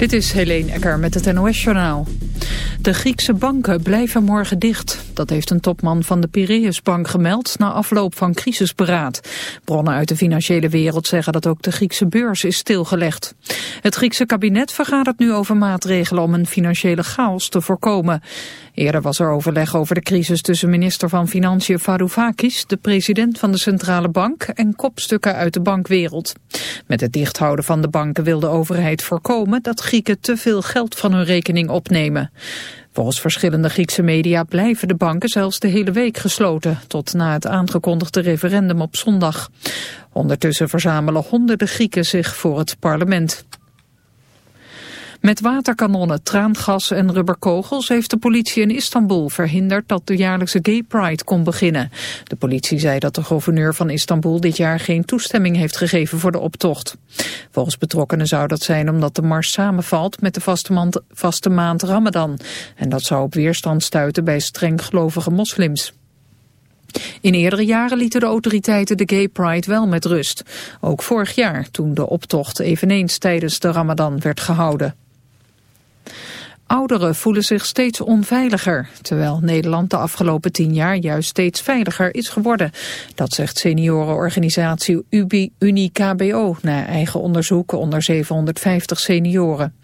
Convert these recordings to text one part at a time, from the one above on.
Dit is Helene Ecker met het NOS-journaal. De Griekse banken blijven morgen dicht. Dat heeft een topman van de Piraeusbank gemeld na afloop van crisisberaad. Bronnen uit de financiële wereld zeggen dat ook de Griekse beurs is stilgelegd. Het Griekse kabinet vergadert nu over maatregelen om een financiële chaos te voorkomen. Eerder was er overleg over de crisis tussen minister van Financiën Varoufakis, de president van de centrale bank en kopstukken uit de bankwereld. Met het dichthouden van de banken wil de overheid voorkomen dat Grieken te veel geld van hun rekening opnemen. Volgens verschillende Griekse media blijven de banken zelfs de hele week gesloten, tot na het aangekondigde referendum op zondag. Ondertussen verzamelen honderden Grieken zich voor het parlement. Met waterkanonnen, traangas en rubberkogels heeft de politie in Istanbul verhinderd dat de jaarlijkse Gay Pride kon beginnen. De politie zei dat de gouverneur van Istanbul dit jaar geen toestemming heeft gegeven voor de optocht. Volgens betrokkenen zou dat zijn omdat de mars samenvalt met de vaste maand, vaste maand Ramadan. En dat zou op weerstand stuiten bij strenggelovige moslims. In eerdere jaren lieten de autoriteiten de Gay Pride wel met rust. Ook vorig jaar, toen de optocht eveneens tijdens de Ramadan werd gehouden. Ouderen voelen zich steeds onveiliger, terwijl Nederland de afgelopen tien jaar juist steeds veiliger is geworden. Dat zegt seniorenorganisatie UBI Unie-KBO na eigen onderzoek onder 750 senioren.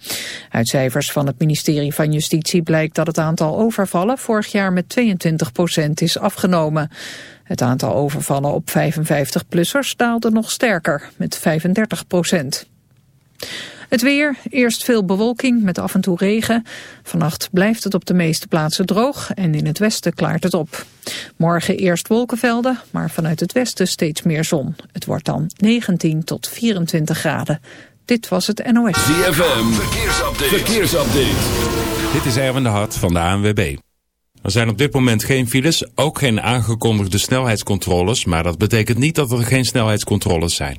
Uit cijfers van het ministerie van Justitie blijkt dat het aantal overvallen vorig jaar met 22 procent is afgenomen. Het aantal overvallen op 55-plussers daalde nog sterker, met 35 procent. Het weer, eerst veel bewolking met af en toe regen. Vannacht blijft het op de meeste plaatsen droog en in het westen klaart het op. Morgen eerst wolkenvelden, maar vanuit het westen steeds meer zon. Het wordt dan 19 tot 24 graden. Dit was het NOS. ZFM, verkeersupdate. verkeersupdate. Dit is Erwin de Hart van de ANWB. Er zijn op dit moment geen files, ook geen aangekondigde snelheidscontroles... maar dat betekent niet dat er geen snelheidscontroles zijn.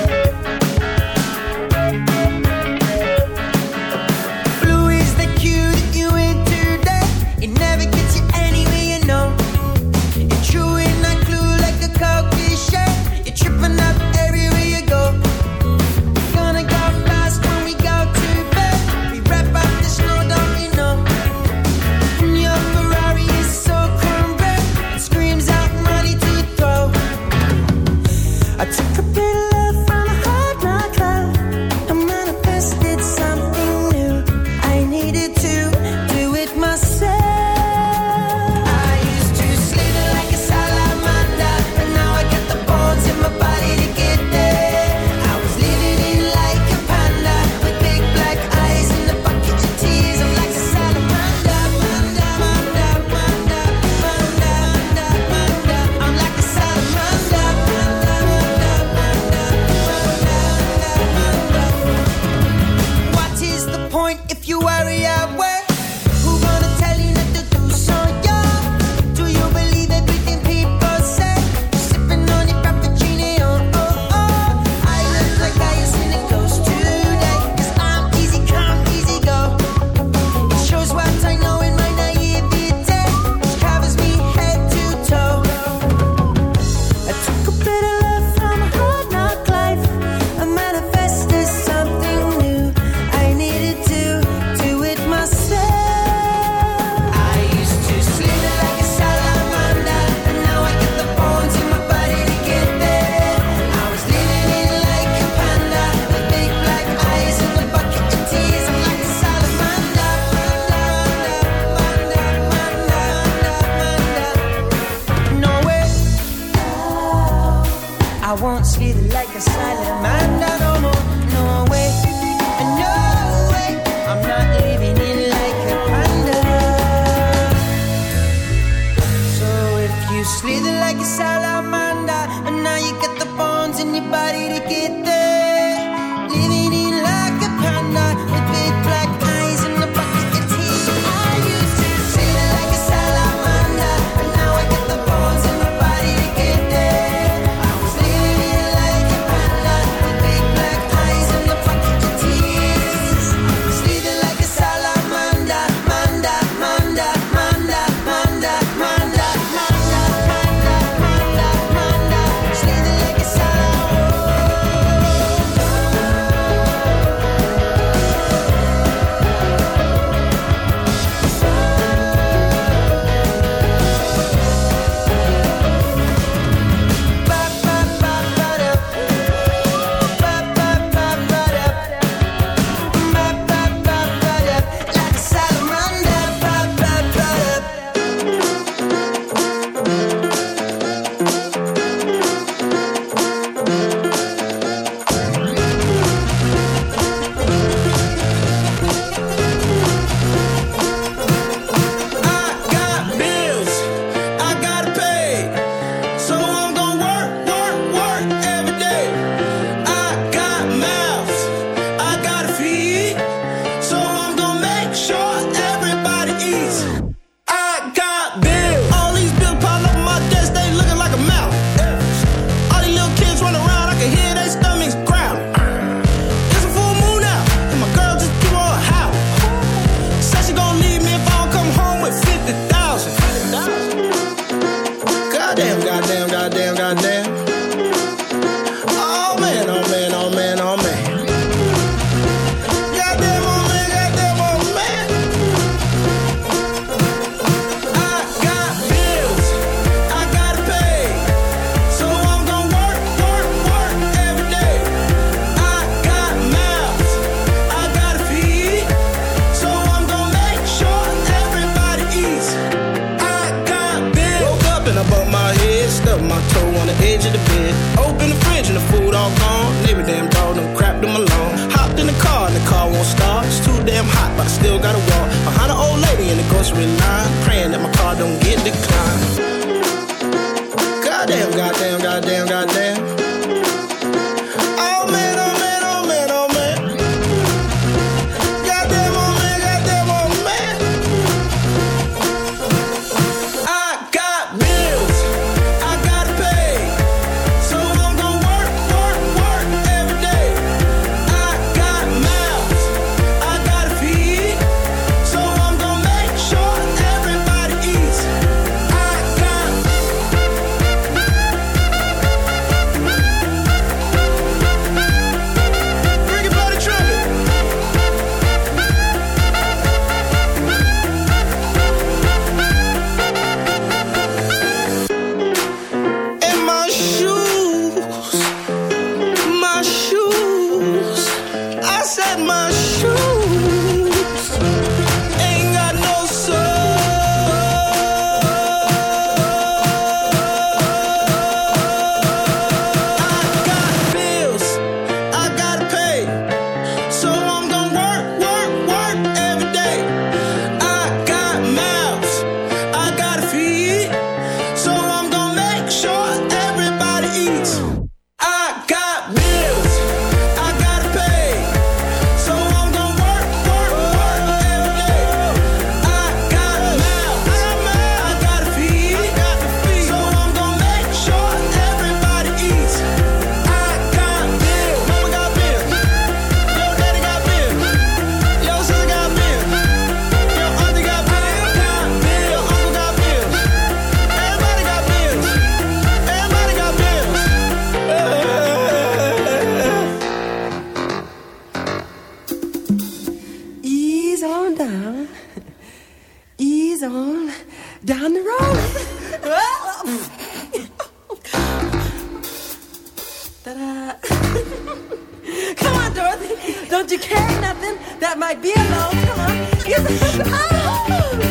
You carry nothing that might be alone? Come on. Oh.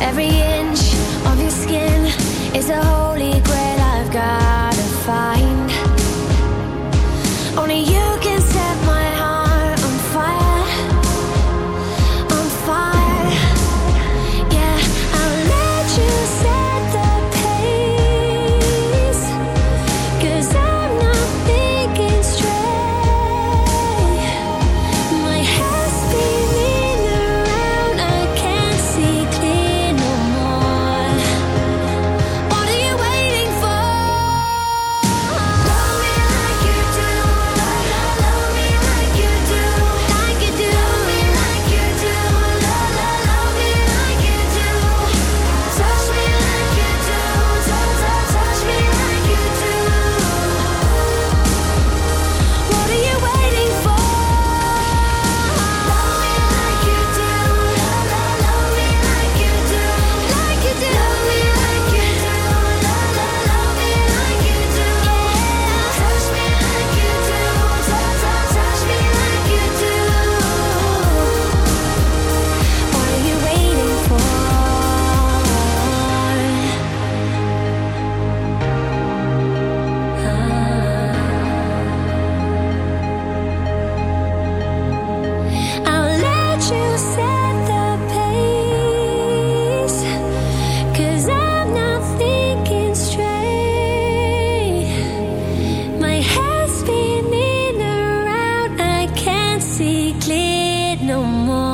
Every inch of your skin is a whole no more.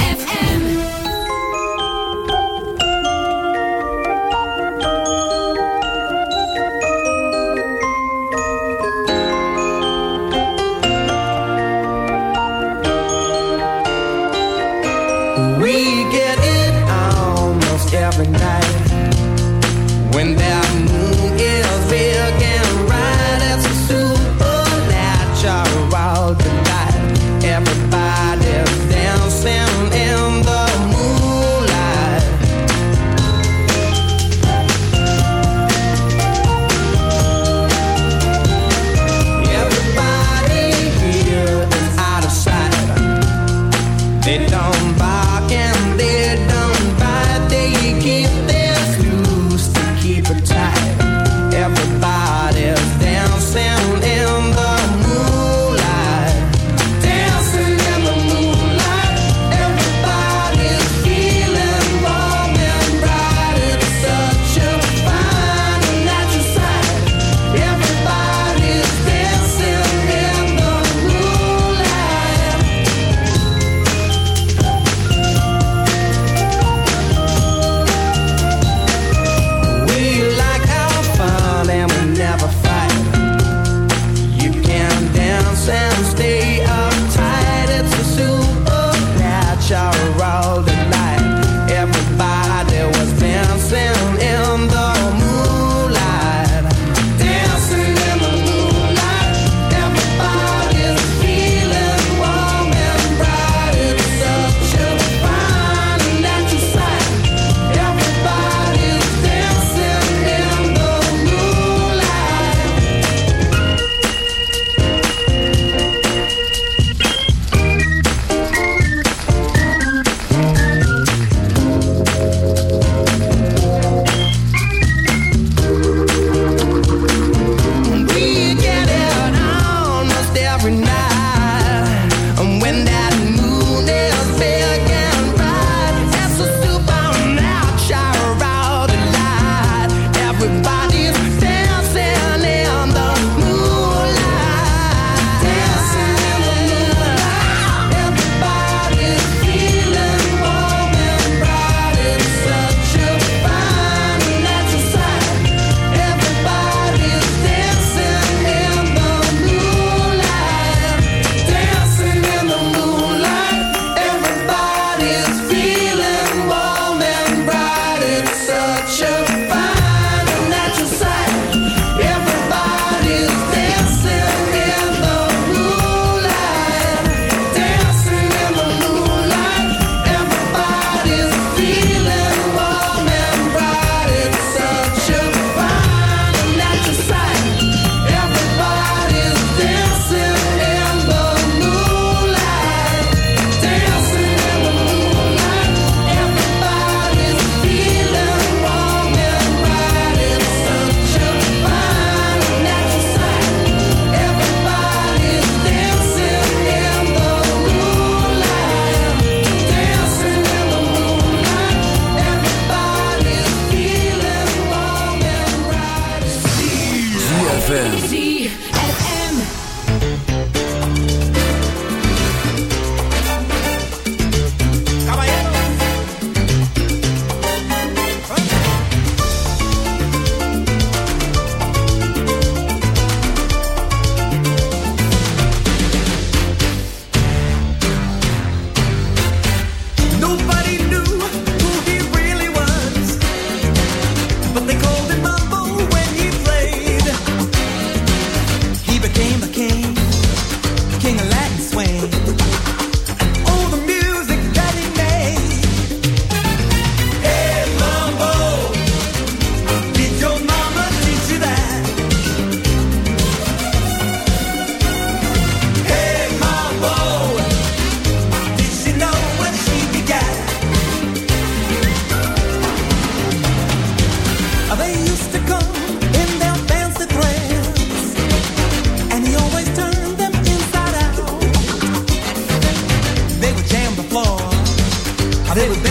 They were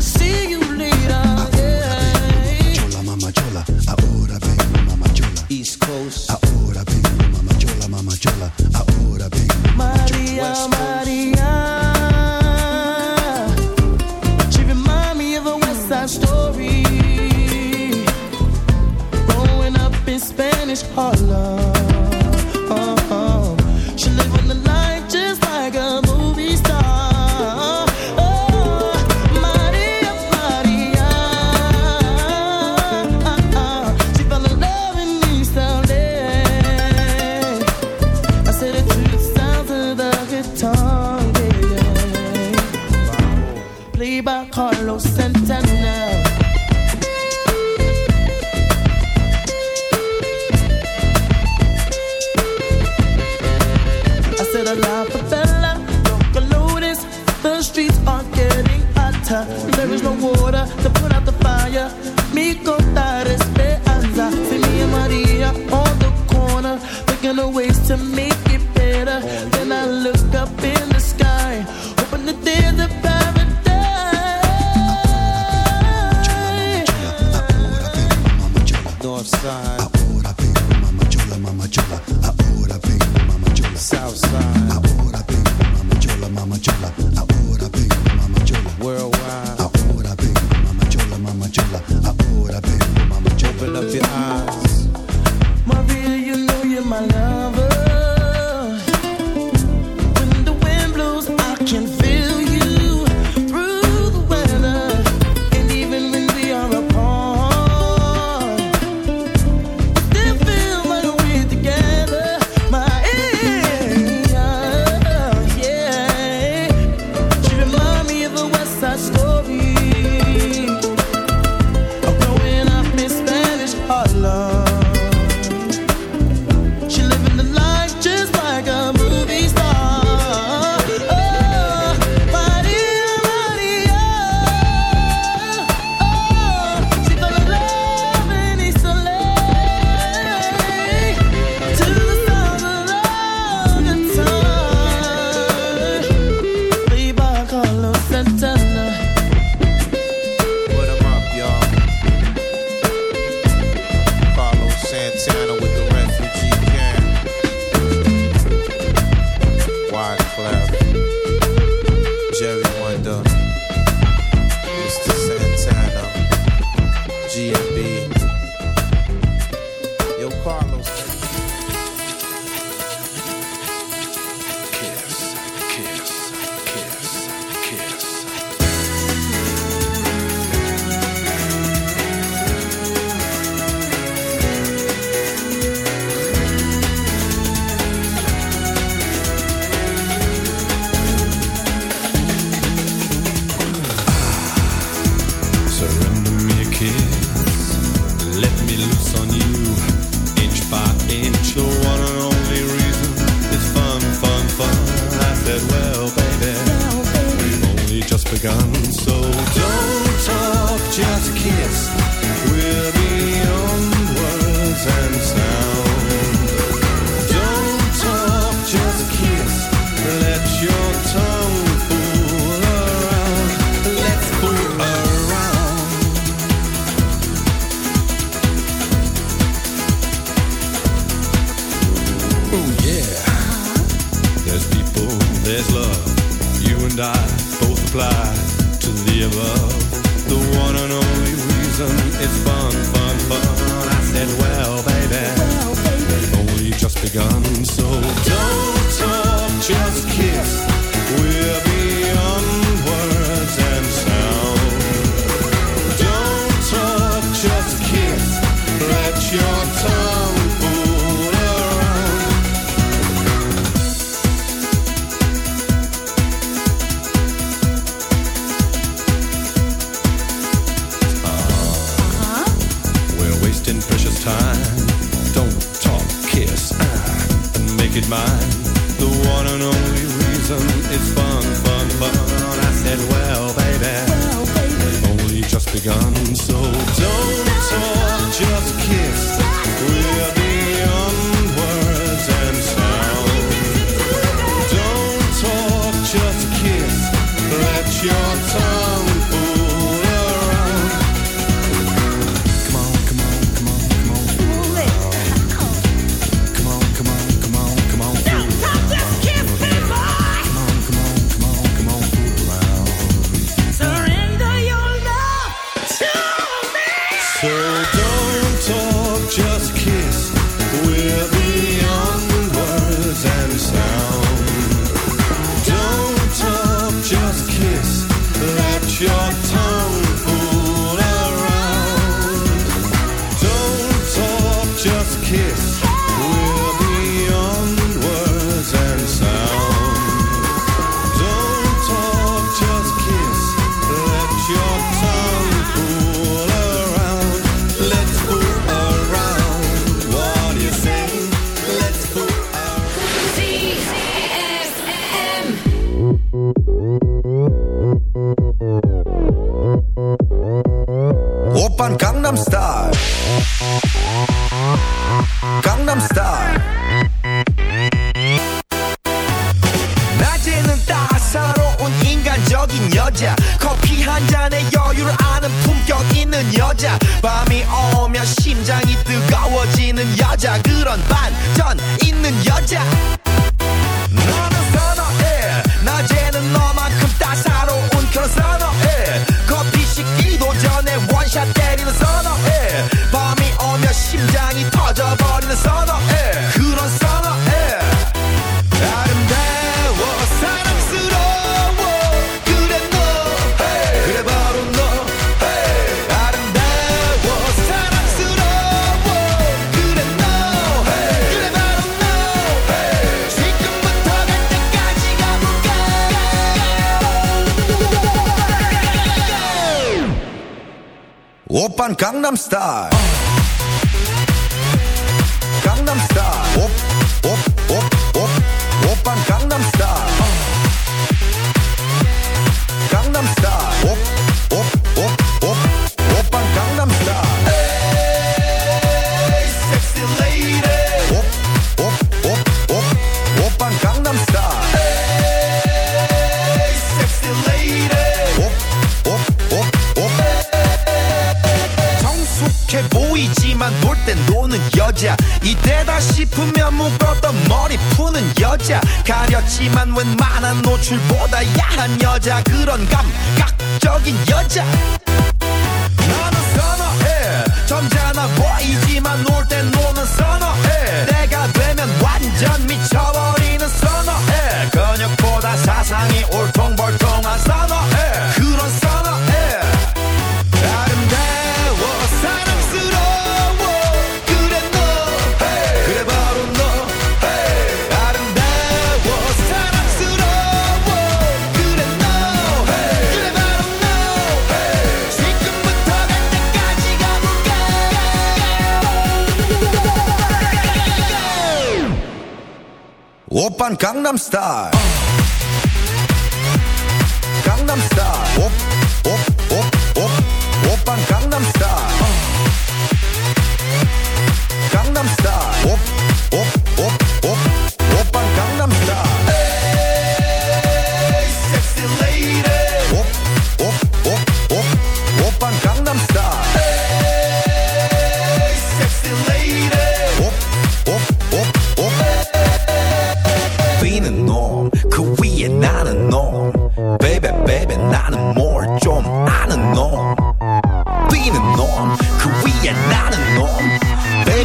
gone so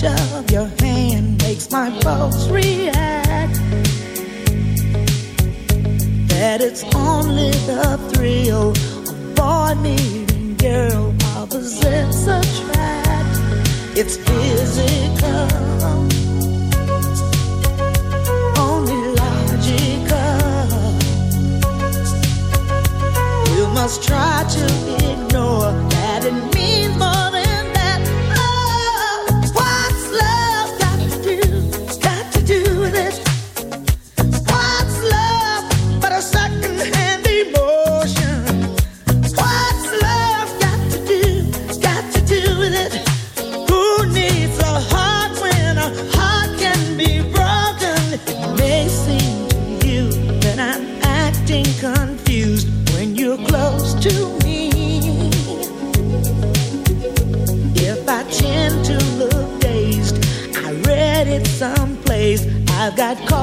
touch of your hand makes my pulse react. That it's only the thrill of boy meeting girl opposites attract. It's physical. must try to be